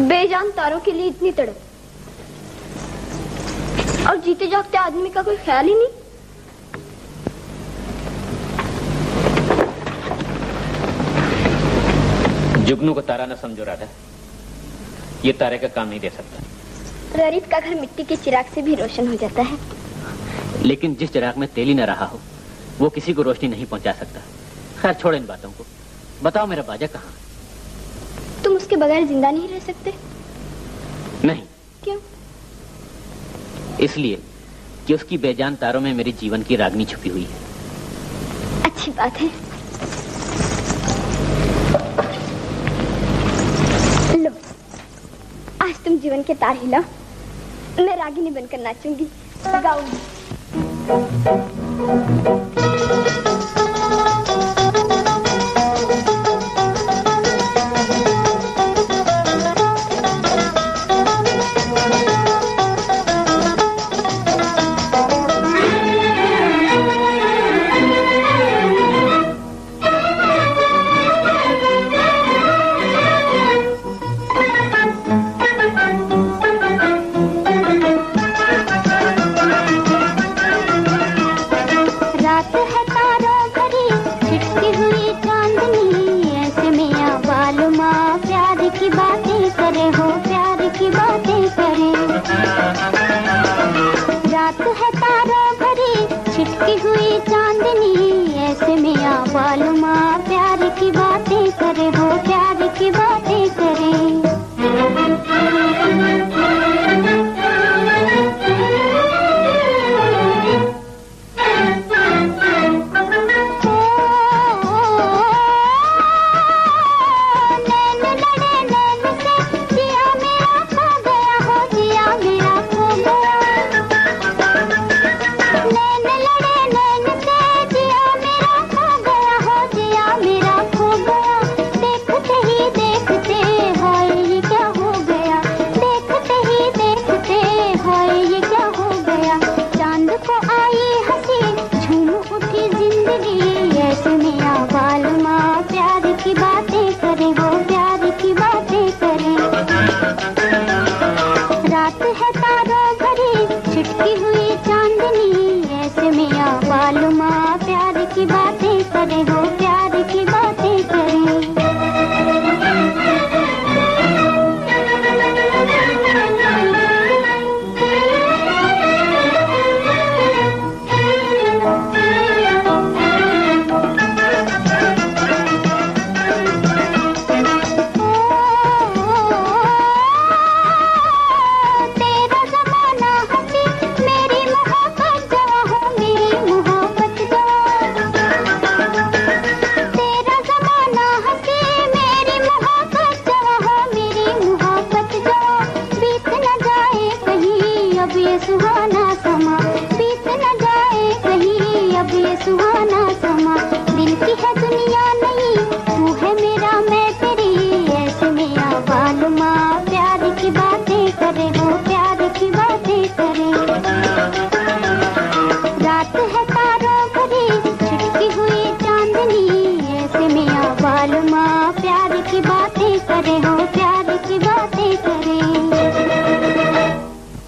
बेजान तारों के लिए इतनी तड़प। और जीते जागते आदमी का कोई ख्याल ही नहीं? जुगनू को तारा न समझो राधा। ये तारे का काम नहीं दे सकता। ररित का घर मिट्टी के चिराग से भी रोशन हो जाता है। लेकिन जिस चिराग में तेली ही न रहा हो वो किसी को रोशनी नहीं पहुँचा सकता। खैर छोड़ इन बातों को। बताओ मेरा बाजा कहाँ उसके बगैर ज़िंदा नहीं रह सकते? नहीं। क्यों? इसलिए कि उसकी बेजान तारों में मेरे जीवन की रागनी छुपी हुई है। अच्छी बात है। लो आज तुम जीवन के तार हिलाओ। मैं रागिनी बनकर नाचूँगी। गाऊँगी हुई चांदनी, ऐसे में या माँ प्यार की बातें करे हो, प्यार की बातें करे। रात है तारा भरी, छिटकी हुई चांदनी, ऐसे माँ प्यार की बातें